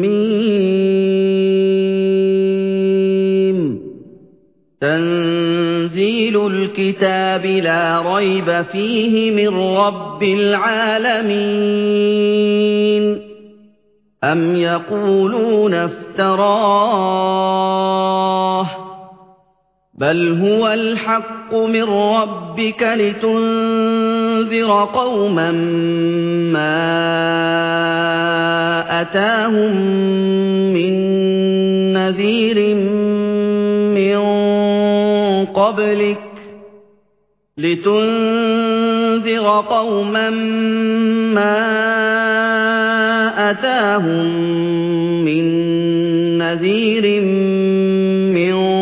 ميم. تنزيل الكتاب لا ريب فيه من رب العالمين. أم يقولون افتراه؟ بل هو الحق من ربك لتنذر قوما ما أتاهم من نذير من قبلك لتنذر قوما ما أتاهم من نذير من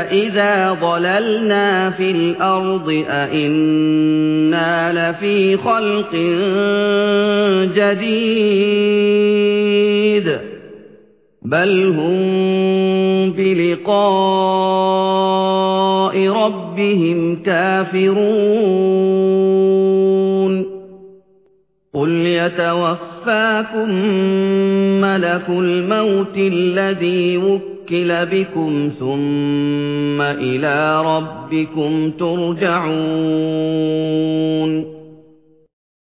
أئذا ضللنا في الأرض أئنا لفي خلق جديد بل هم بلقاء ربهم كافرون قل يتوفاكم ملك الموت الذي وكل بكم ثم إلى ربكم ترجعون